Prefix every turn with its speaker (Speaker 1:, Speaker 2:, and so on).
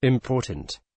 Speaker 1: Important.